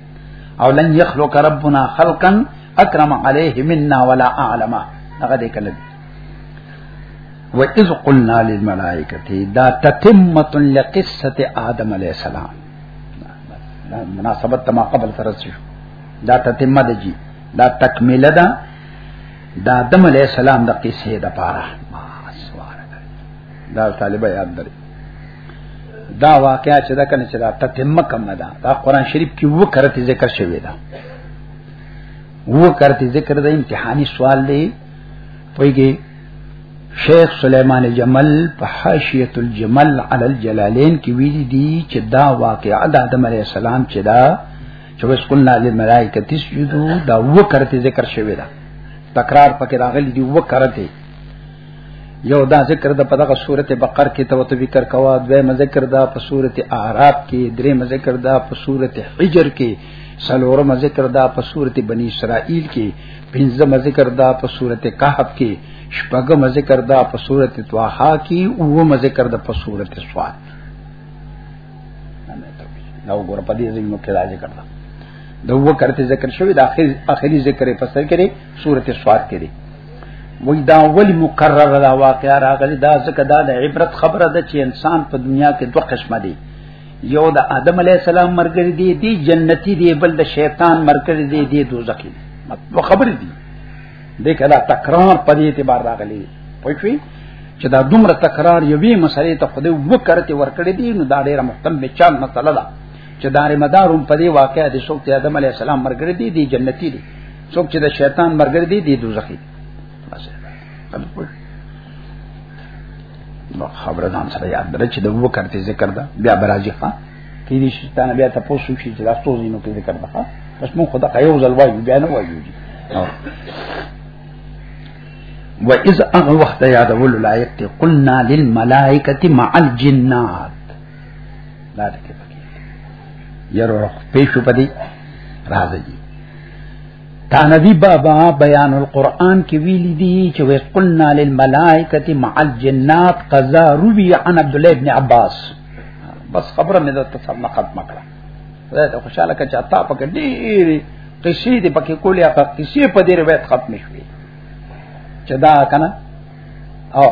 او لن يخلق ربنا خلقا اکرم عليه منا ولا اعلم هغه دې کله و اذ قلنا للملائکه دا تتمه لقصه ادم عليه السلام مناسبت ما قبل سره شو دا تتمه ده جی دا تکمیله ده دا آدم علیہ السلام د قصې د پاره دا طالبہ یاد درې دا واقعا چې دا کنه چې دا تتمه کم نه ده دا قران شریف کې و کرته ذکر شوی دا و کرته ذکر د امتحاني سوال دی پویږي شیخ سلیمان جمل په حاشیه الجمل علی الجلالین کې ویلي دي چې دا واقعا د آدم علی السلام چې دا چې وس کنا للملائکه تسجدو دا و کرته ذکر شوی دا تکرار پکې راغلی دی و کرته یو دا ذکر د پدغه سورته بقر کې ته وته ذکر کوا دویم ذکر دا په سورته اعراف کې دریم ذکر دا په سورته حجر کې سلورم ذکر دا په سورته بنی اسرائیل کې پنځم ذکر دا په سورته کهف کې شپږم ذکر دا په سورته طه کې اوم ذکر دا په سورته صاد دا وګوره په دې ځای مو کې دا ذکر دا دوه کرته ذکر شوی د اخر اخري ذکر په سر کې سورته صاد کې وای دا ول مقرر دا واقع راغلی دا ځکه دا د عبرت خبره ده چې انسان په دنیا کې دوه قسمه دي یو د آدم علی السلام مرګري دي دی جنتی دی بل د شیطان مرګري دي دی دوزخی دي نو خبرې دي دې کله تکرار په دې اعتبار راغلی پوه شئ چې دا دومره تکرار یوې مسلې ته خدای وکړته ورکړې دي نو دا ډېره مهتم به چال مسله ده چې دار مدارم په دې واقعې د شوق آدم علی السلام مرګري دي دی جنتی دي څوک چې د شیطان مرګر دی دی دوزخی نو خبره دام سره یاد درې چې د وو کرتے ذکر دا بیا برازي ښا کې دي شیطان بیا تاسو شي چې تاسو زینو کې ذکر دا بس مو خدا قیو ځل وایو بیا نه وایو دي و اذ اغه وخت یاد ول لایق ته قلنا للملائکه مع الجنات دا دې کې پکې یره پېښو پدی راځي تانوی بابا بیان القرآن کې ویل دي چې وې قلنا للملائکه مع الجنات قضا روي عن عبد الله ابن عباس بس خبره مې د تصمیم ختم کړه زه ته خوشاله کچ اتا پکې ډېری قصې دې پکې کولې هغه قصې په دې روایت ختم شوې چې دا کنه او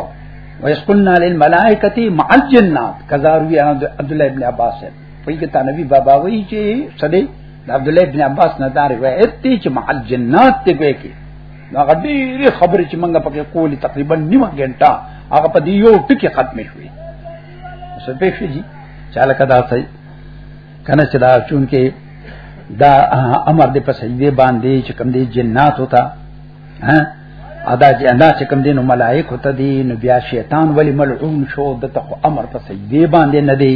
وې قلنا للملائکه مع الجنات قضا روي عن عبد الله ابن عباس وایي کته نبی بابا وایي چې سړی د عبد الله ابن عباس نه دا روایت دی چې مع الجنات ته کوي کې نو هغه ډېری خبرې چې موږ پکې کولې تقریبا نیمه غنټه هغه په دې یو ټکی ختمې شوې څه پېښ شي چاله کدا صحیح کنه چې دا چون کې دا امر دې په سجده باندې چې کوم دې جنات ہوتا ها ادا چې ادا چې کوم دې نو ملائک ہوتا دي نو بیا شیطان ولی ملعون شو د تخو امر په سجده باندې نه دی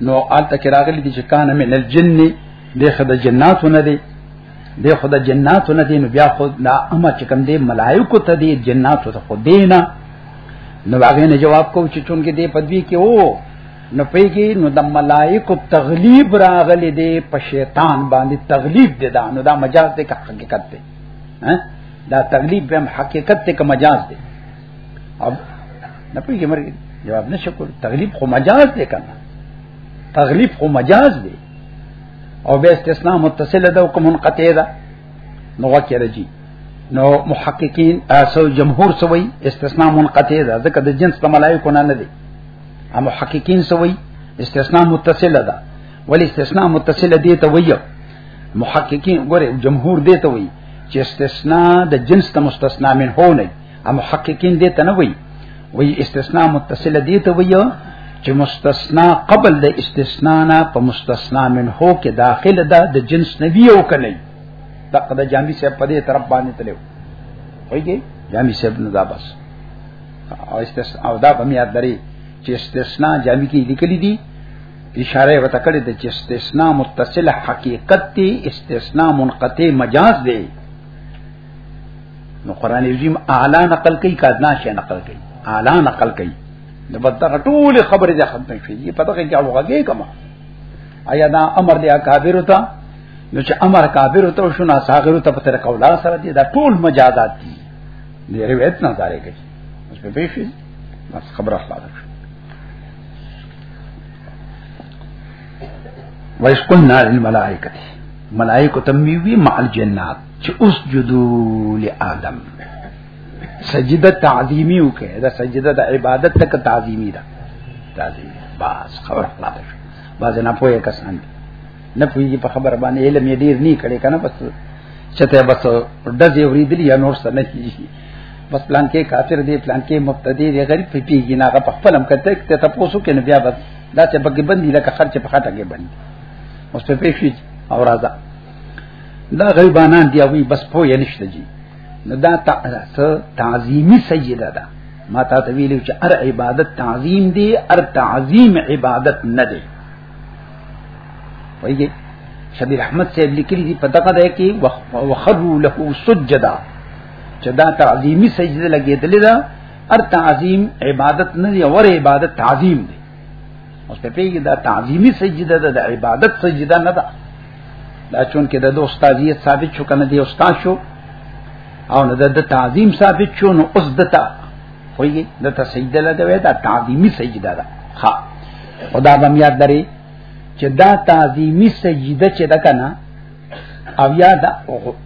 نو آلته کې راغلي دي چې کان من الجن دی خدای جناتو نه دی دی خدای جناتو نه دی نو بیا خو دا امر چې کوم دی ملائکو ته دی جناتو ته خو دینه نو هغه نه جواب کو چې چون کې دی پدوی کې وو نو پیږي نو د ملائکو تغلیب راغلي دی په شیطان باندې تغلیب دی دا نو دا مجاز دی که حقیقت دی دا تغلیب به حقیقت دی که مجاز دی اب نه پوهیږي مرګ جواب نشو کول تغلیب خو مجاز دی کنه تغلیب خو مجاز دی او به استثناء متصل ده او کوم منقطع ده نو واکه رجی نو محققین اسو جمهور سوی استثناء منقطع ده ځکه د جنس د ملائکه نه نه دي ا محققین سوی استثناء متصل ده ولی استثناء متصل دي ته ویو محققین ګوره جمهور دي ته وی چې استثناء د جنس ته مستثنا من هو نه ا محققین دې ته نه وایي وایي استثناء متصل دې ته وایي چې مستثنا قبل د استثناء نه په مستثنا منه کې داخل ده د جنس نبی او کني دغه د جامع صاحب په دې طرف باندې تلو وایي جامع صاحب نه دا بس او استثناء او دا په میاد لري چې استثناء جامع کې لیکلي دي اشاره وته کړې ده چې استثناء متصل حقیقت دی استثناء منقطع مجاز دی نو قران عظیم اعلی نقل کوي کادنا شي نقل کوي اعلی نقل کوي نو بدغه ټول خبره ده ختم شي یي پته کې چې هغه کما آیا دا امر دی اکابر ته نو چې امر کابر ته شو نه صاغر ته په طریقه ولا سره دي دا ټول مجازات دي دی روایت نه داري کوي اوس په پیښې بس خبره خلاص شو وایس قلنا للملائکه ملائکه تم وی مع الجنات چې اوس جدو لآدم سجده تعظیمی وکړه دا سجده د عبادت تک تعظیمی ده تعظیمی بس خبر خلاص شو باز نه پوهه کسان نه پوهیږي په خبر باندې علم یې ډیر نه کړي کنه بس چته بس دځې ورېدلی یا نور څه نه کیږي بس پلان کې کافر دی پلان کې مبتدی دی غریب پیږي نه په خپل هم کته ته تاسو کې نه بیا بس دا چې بګي بندي لکه خرچ په خاطر کې بندي اوس په پیښې او راځه دا غریبانان دی وی بس پو یې نشته جی نو دا تعظیمی سجده ده ما تا ته ویلو چې هر عبادت تعظیم دی هر تعظیم عبادت نه دی وایي شبیر احمد صاحب لیکلی دی په دغه ده کې وخروا له سجدا چې دا تعظیمی سجده لګیدلې ده هر تعظیم عبادت نه دی ور عبادت تعظیم دی اوس په پیګه دا تعظیمی سجده ده د عبادت سجده نه ده دا چون کې د دوه استادیت ثابت شو کنه دی استاد شو او نه د تعظیم ثابت شو نو اوس دتا خوږي دتا سجده لته وې دا تعظیمی سجده ده ها او دا بم یاد درې چې دا تعظیمی سجده چې ده کنه او یا دا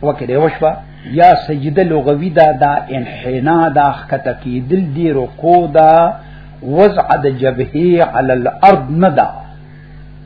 وکړې وشوه یا سجده لغوی دا دا انحنا دا خکته کی دل دی رکو دا وضع د جبهه علی الارض نه دا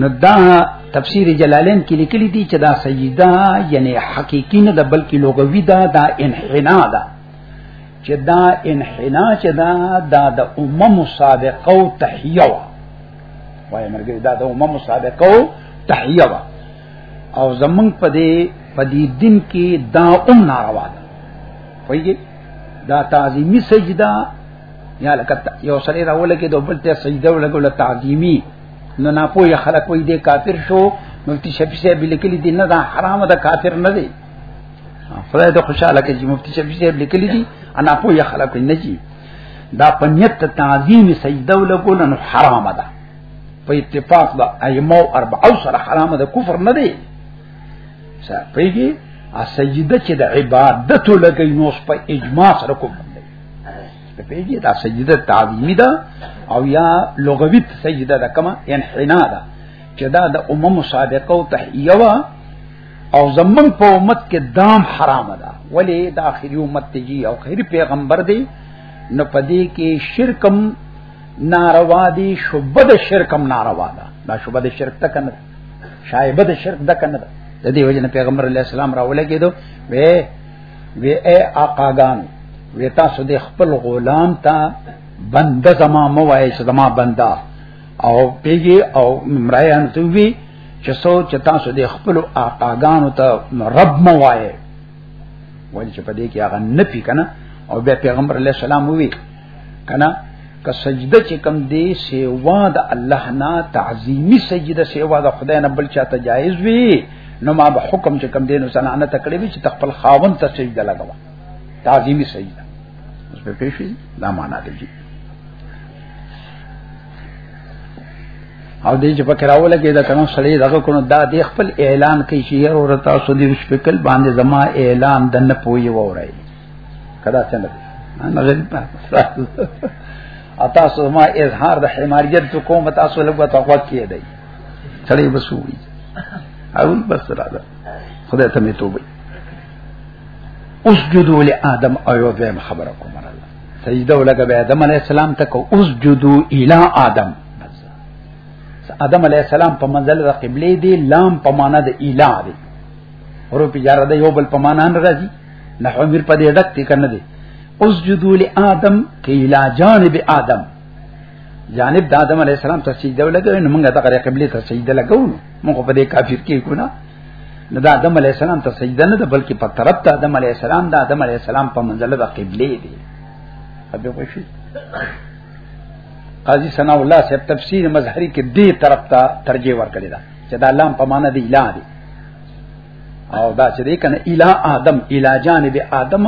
نو دا تفسیر جلالین کې لیکلي دي چې دا سجده یعنی حقيقي نه ده بلکې لغوي ده دا انحنا ده چې دا انحنا چې دا دا د امم سابقه او تحیه وا وای مرګ دا د امم سابقه او تحیه وا او زمنګ په دې په دې دین کې دا ام ناروا ده وایي دا تعظیمی سجده یا لکه یو سره راول کې د بل ته سجده ولګول تعظیمی نو ناپو یا خلق وای دی کافر شو مفتی شفیع صاحب لیکلی دی نه دا حرام ده کافر نه دی خدای د خوشاله کې چې مفتی شفیع صاحب لیکلی دی انا پو یا خلق نه جی دا پنیت تعظیم سجده ولګول نو حرام ده په اتفاق دا ایمو اربعو سره حرام ده کفر نه دی سره پیږي ا سجده چې د عبادت لګي نو په اجماع سره کوم په پیږي دا سجده تعظیمی ده او یا لغوی سجده ده کما انحنا ده چې دا د امم سابقه او تحیه وا او زمون په امت کې دام حرام ده ولی دا اخری امت دی او خیر پیغمبر دی نو پدې کې شرکم ناروا دي شوبه د شرکم ناروا ده دا شوبه د شرک تک نه شایبه د شرک تک نه ده د دې وجنه پیغمبر علی السلام راولګیدو وې وی اے آقاګان وی تاسو د خپل غلام ته بنده زما مو وای چې زما بنده او پیږي او مرایان ته وی چې سو چې تاسو د خپل آقاګانو ته رب مو وای ولې چې په دې کې هغه نه پی کنه او بیا پیغمبر علی السلام وی کنا که سجده چې کم دی سیوا د الله نه تعظیمی سجده سیوا د خدای نه بل چاته جایز وي نو ما به حکم چې کم دی نو زنانه تکړه وي چې تخپل خاون ته سجده لګوا تعظیمی سجده اوس په پیښې دا معنا دی او دې چې پکې راوله کې دا کنه سړی دغه کو دا د خپل اعلان کوي چې ورته سودی شپکل باندې زما اعلان د نه پوي وورای کدا څنګه انا غریب اتا سو ما اظهار د حماریت تو کوم اتا سو لګو تو وخت کې دی چړې بسوي او بس را ده خدای ته می توبه اسجدوا لآدم ایو دیم خبره کوم الله سجده ولګه به آدم علی السلام ته کو اسجدوا الی آدم آدم علی السلام په منزل د قبله دی لام په معنا د الی دی ورو پیجاره د یو بل په معنا نه راځي نه عمر په دې ډک تی کنه دي اوس جدول آدم کیلا جانب آدم جانب د آدم علی السلام ته سجده ولګو نو موږ ته قبله ته سجده لګو نو موږ په دې کافر کې کو نه نه د آدم علی السلام ته سجده نه ده بلکې په طرف ته آدم علی السلام د آدم علی السلام په منزله د قبله دی ابي خوشي قاضي ثنا الله صاحب تفسیر مظهری کې دې طرف ته ترجیح ورکړی دا چې دا لام په معنی دی اله دی او دا چې دی کنه اله ادم اله جانب ادم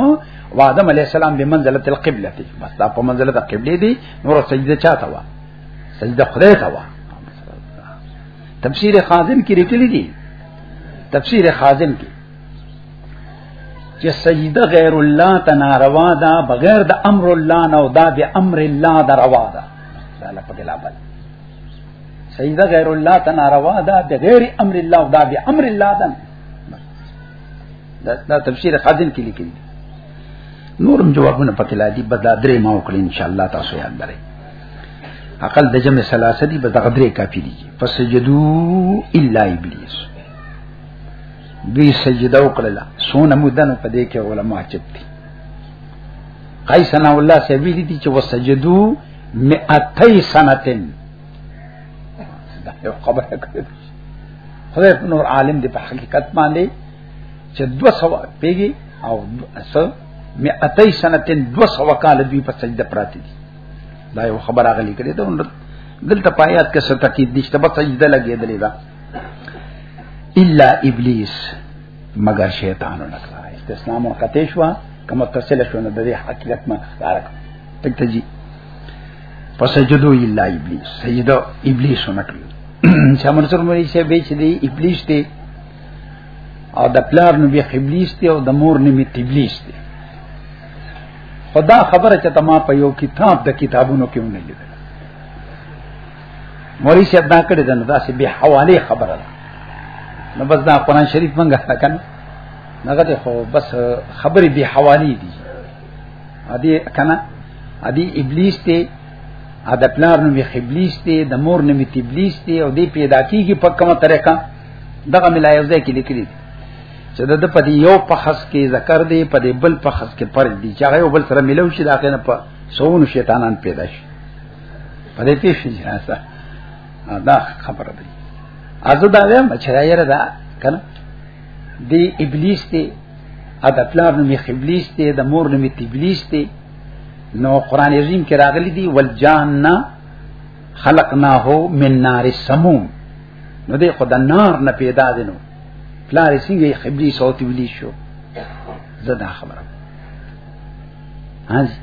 او ادم علی السلام به منزله القبله دی بس دا په منزله د قبله دی نور سجده چاته وا سجده خدای ته وا تفسیر خازن کې لیکلي دي تفسیر خازن کې چې سجده غیر الله ته ناروا ده بغیر د امر الله نه او دا به امر الله دا روا ده دا لپاره سیدا غیر الله تناروا دا د غیر امر الله دا به امر الله ده دا تفسیر خازن کې لیکل نورم جوابونه پکې لا دي بدا درې ما وکړي ان شاء الله تاسو یاد درې عقل د جمع ثلاثه دي بدا درې کافي دي فسجدو الا ابلیس دوی سجده وکړه سونه مدن په دې کې علما چپ دي قیسنا الله سبیل دي چې وسجدو مئتي سنتين دا یو خبره کړې خدای نور عالم دی په حقیقت باندې چې 200 پیږي او سو می اتای سنتین 200 کال دوی په سجده پراتی دي دا یو خبره غلي کړې ده دلته پایات کې څه تاکید نشته په سجده لګېدلې ده الا ابلیس مگر شیطان نه کړه استسلام او قطیش وا کوم تصل شونه د حقیقت ما ښکارک تک تجی پس جدو الا ابلیس سجدو ابلیس نکړ چې امر سره مری شه به چې دی ابلیس دی او د پلار نو بیا ابلیس دی او د مور نو می ابلیس دی خدا خبره چې تما په یو کتاب د کتابونو کې ونه لیدل مری شه دا کړی دا داسې به حواله خبره ده نو بس دا قران شریف منګه کنه نغه خو بس خبرې به حوالی دي ادي کنه ادي ابلیس ته ا د پلار نوم یې ابلیس دی د مور نوم یې ابلیس دی او دی پیدا کیږي په کومه طریقه دغه ملایوزه کې لیکلي چې د د په یو په خص کې ذکر دی په دې بل په خص کې پر دی چې هغه یو بل سره ملو شي دا کنه په سونو شیطانان پیدا شي په دې پیښ شي هڅه دا خبره ده ازدا ویم چې رايره دا کنه دی ابلیس دی ا د پلار نوم ابلیس دی د مور نوم ابلیس دی نو قران عظیم کې راغلی دی والجان خلقناه من نار سموم نو دی خدای نار نه پیدا دی نو پلار څنګه ابلیس او ابلیس شو زدا خبره هاځي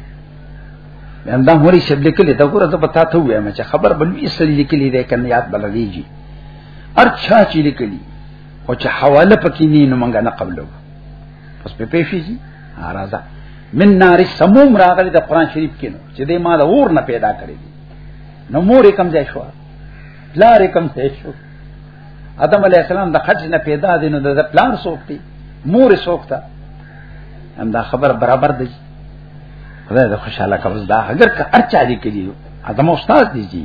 هم دا موري شپ لیکلې دا ګوره زه پتا ته وایم چې خبر بلوي سړي لیکلې ده کنه یاد بلويږي ارچا چې لیکلې او چې حواله پکې نه نو مونږ نه قبلو پس په پیشي شي راځه من نار سموم راغلی د قران شریف کې نو چې دې مال اور نه پیدا کړی نو مور کم ځای شو پلار کم ځای شو ادم علی السلام د خټ نه پیدا دي نو د پلار سوکتی مور سوکتا هم دا خبر برابر دی خدای د خوشاله کوز دا اگر که ارچا دي کړي ادم استاد دي جی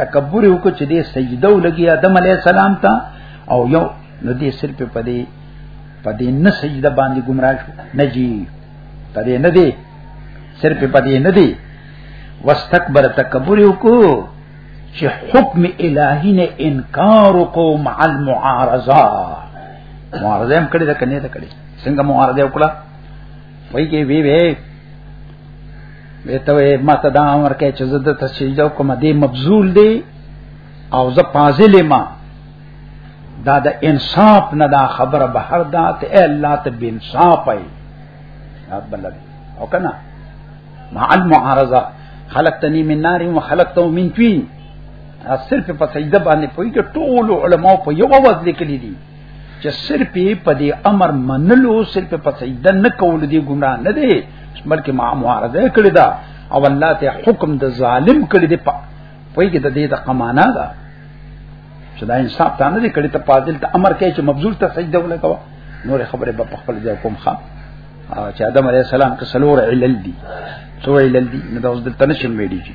تکبر وکړ چې دې سجده ولګي آدم علی السلام ته او یو نو دې سر په پدې پدې نه سجده باندې گمراه شو نه جی پدې نه دی سر په پدې نه دی واستكبر تکبر وکړو چې حکم الهی نه انکار وکړو مع المعارضه معارضه هم کړی دا کنه دا کړی څنګه معارضه وکړه وای کې وی وی به ته ما ته دا امر کوي چې زه د تسجیل کوم دې مبذول دی او زه پازل ما دا د انصاف نه دا خبره به هر دا ته الله ته بے انصاف ای بلد او کنه مع المعارضه خلقتنی من نار و خلقته من طين صرف په سجده باندې پوي کې ټول علما په یو وځ لیکلي دي چې صرف په دې امر منلو صرف په سجده نه کول دي ګناه نه دي بلکې ما معارضه کړی دا او الله ته حکم د ظالم کړی دی په پوی کې د دې د قمانه ده چې دا انصاف ته نه دی کړی ته پادل ته امر کوي چې مبذول ته سجده ولګوا نور خبره به خپل ځای کوم ښا چې آدم علیه السلام کې سلور علل دي سو علل دي نو دا اوس دلته نشم ویډی چې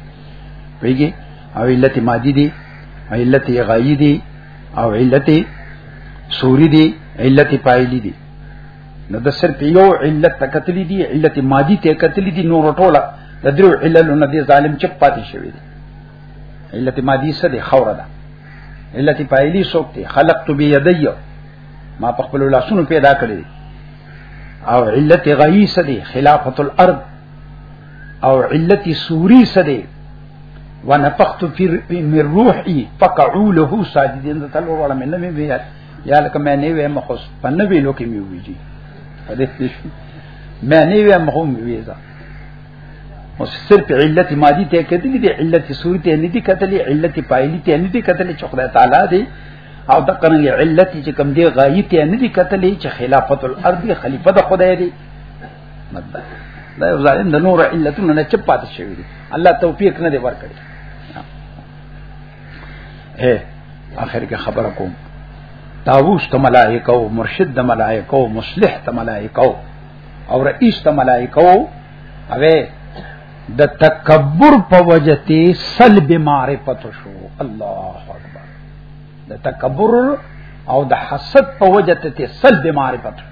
ویږي او علت مادي دي علت غایي دي او علت سوری دی علت پایلی دی نو د صرف یو علت تکتلی دی علت مادی ته کتلی دی نور ټوله د درو علل نه دی ظالم چپ پاتې شوی دی علت مادی څه دی خوره ده علت پایلی سوک دی خلقت بيدی ما په خپل لاسونو پیدا کړی او علت غیث دی خلافت الارض او علت سوری څه دی ونفخت في من روحي فقعوا له ساجدين د تلو وړه مې نه مې بیا یا لکه مې نه وې مخص په نه وی لو کې مې ویږي په دې کې شو مې نه وې مخوم ویزا او صرف علت مادي ته کتلې دي علت سوري ته نه دي کتلې علت پایلي ته نه دي کتلې چې خدای تعالی دی او د قرنګ علت چې کم دی غایي ته نه دي کتلې چې خلافت الارض خلیفہ د خدای دی دا یو ظالم د نور علتونو نه چپ پاتې شوی دی الله توفیق نه دی ورکړي اے اخر کې خبره کوم تاووس ته ملائکه او مرشد د ملائکه او مصلح ته ملائکه او رئیس ته ملائکه او اوه د تکبر په وجته سلب معرفت شو الله اکبر د تکبر او د حسد په وجته سلب معرفت شو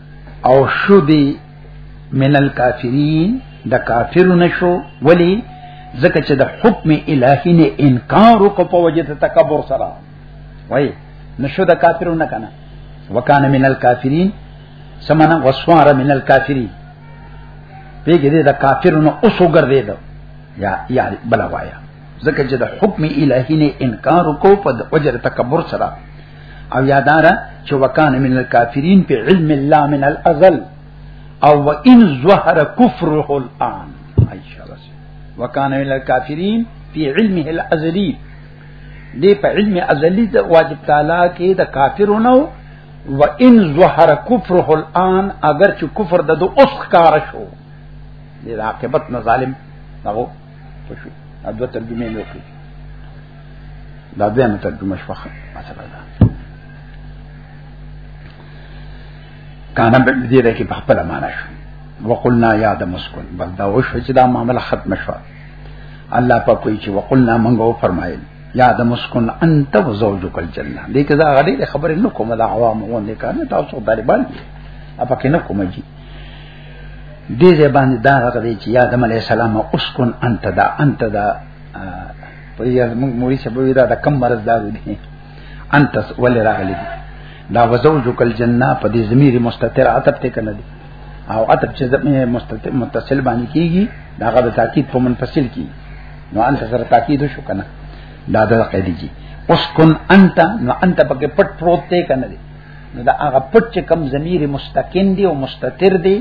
او شو دی من الکافرین د کافر نشو ولی ځکه چې د حکم الهی نه انکار وکړ په وجه ته تکبر سره وای نشو د کافرو نه کنه وکانه من الکافرین سمانه وسوار من الکافرین پیګه دې د کافرونو اوسو ګرځیدو یا یا بلا وایا ځکه چې د حکم الهی نه انکار وکاو په وجر تکبر سره او یادار چې وکانه من الکافرین په علم الله من الازل او وان ظهر کفره الان عائشہ بس وکانه من الکافرین په علمه الازلی دې په علم ازلی د واجب تعالی کې د کافرونو و ان ظهر کفره الان اگر چې کفر د اوس کار شو دې عاقبت نه ظالم دغه پښې دا دوه ترجمه نه وکړي دا بیا نه ترجمه شوخه مثلا دا کانه به دې راکې په خپل معنا شو وقلنا یا د مسکن بس دا وشو چې دا معاملې ختم شو الله په کوئی چې وقلنا منغو فرمایل یا د مسکن انت و زوجک الجنه دې کې دا غړي خبرې نه کومه دا عوام وونه کنه تاسو طالبان دي اپا کې نه کومه جی دې دې باندې دا هغه دی چې آدم علی السلام اسكن انت دا انت دا په یو موږ موري چې بوي دا د کم مرز دا دی انت ول راغلی دی دا وزوجک الجنه په دې ضمیر مستتر عتب ته کنه دی او عتب چې زمه مستتر متصل باندې کیږي دا غو تاکید په منفصل کی نو انت سره تاکید شو کنه دا د قیدی کی اسكن انت نو انت پکې پټ پروت ته کنه دی نو دا هغه پټ چې کم ضمیر مستقیم دی او مستتر دی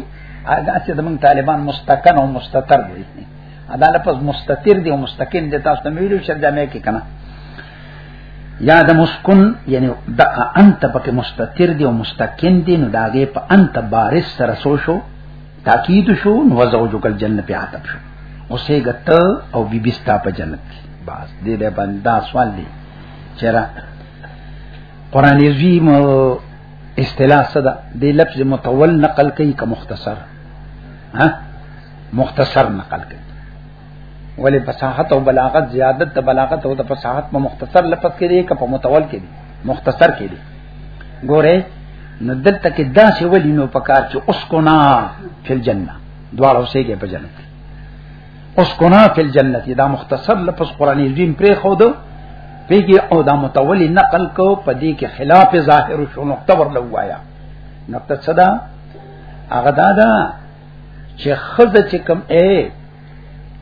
هغه چې د موږ طالبان مستقن او مستتر دی دا لفظ مستتر دی او مستقیم دی تاسو ته ویلو چې دا مې کې کنه یا د مسکن یعنی د انت پکې مستتر دی او مستقیم دی نو داګه په انت بارش سره سو شو تاکید شو نو زوجک الجنه په عتب شو اوسه غت او بیبستا په جنت باز دې باندې دا سوال دی چیرې قران عظیم اصطلاح صدا د لفظ متول نقل کوي که مختصر ها مختصر نقل کوي ولې فصاحت او بلاغت زیادت د بلاغت او د فصاحت په مختصر لفظ کې دی که په متول کې دی مختصر کې دی ګوره نو دلته کې دا څه ولینو پکار چې اوس کو نه فل جننه دواړو سه کې په جنت اوس کنا فی الجنت دا مختصر لفظ قران عظیم پرې خو دو پیږي او دا متولی نقل کو پدې کې خلاف ظاهر شو نقطه ورل وایا نقطه صدا هغه دا دا چې خزه چې کم اے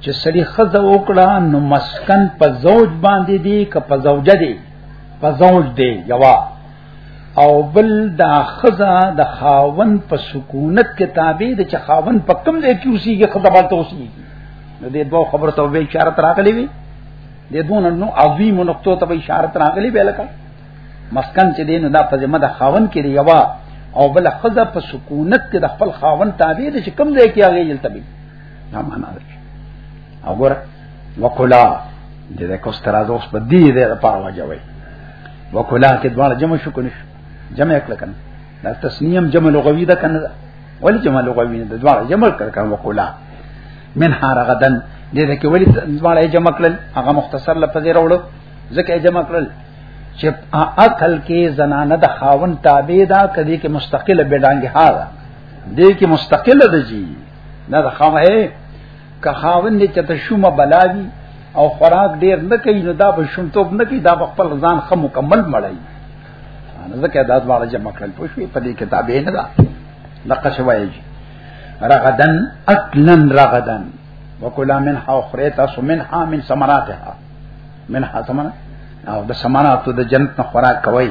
چې سړي خزه وکړه نو مسکن په زوج باندې دی که په زوجه دی په زوج دی یوا او بل دا خزا د خاون په سکونت کې تابع د چې خاون په کم ځای کې اوسېږي خزا به ته اوسېږي نو دې دوه خبرو ته به اشاره راغلې وي دې دوه نو عظیم نقطو ته به اشاره راغلې به لکه مسکن چې دین دا په ذمہ د خاون کې دی یوا او بل خزا په سکونت کې د خپل خاون تابع د چې کم ځای کې هغه یل تبي دا معنا ده وګوره وکلا دې د کوسترازوس په دې دې په اړه جواب وکلا کې دواړه جمع شو کنه جمع کړ کنه دا تسنیم جمع لغوی ده کنه ولی جمع لغوی ده دواړه جمع کړ کنه وکلا من حرغدن دې دې کې ولی دواړه جمع کړل هغه مختصر لفظ راوړو ځکه جمع کړل چې عقل کې زنانه د خاون تابع ده کدي کې مستقله بډانګه ها ده دې کې مستقله ده جی نه د خاون که خاوند چې ته شومه بلاوي او خوراک ډیر نه کوي نو دا به شومتوب نه کوي دا به خپل ځان خه مکمل مړای نه ځکه دا دواړه جمع کړل پوه شوې په دې کتاب نه دا لکه شوایي رغدن اکلن رغدن وکلا من ها خره تاسو من ها من ثمراتها من ها ثمرات او د ثمرات د جنت نه خوراک کوي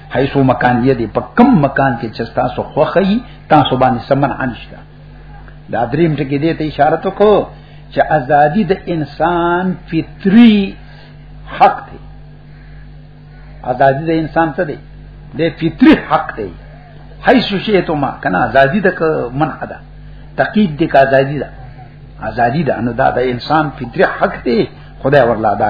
حيث مکان یې دی په کم مکان کې چې تاسو خوخی تاسو باندې سمن انشته دا دریم ټکی دی ته اشاره تو کو چې ازادي د انسان فطری حق دی ازادي د انسان څه دی د فطری حق دی حيث شئ ته ما کنه ازادي د منع ده تقید د ازادي ده ازادي ده نو دا د انسان فطری حق دی خدای ورلا دا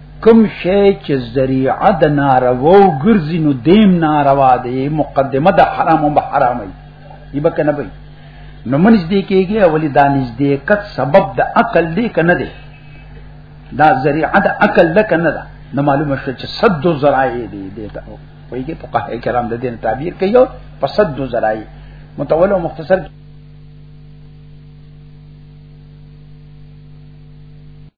کوم شی چې ذریعہ د ناروا او ګرځي نو دیم ناروا دی مقدمه د حرام او حرام دی یبه کنه به نو منځ دی کېږي اولی دا نږدې کټ سبب د عقل دی کنه دی دا ذریعہ د عقل ده کنه ده نو معلومه شو چې صد ذرایع دی دی دا وایي په قه کرام د دین تعبیر کوي او په صد ذرایع متول او مختصر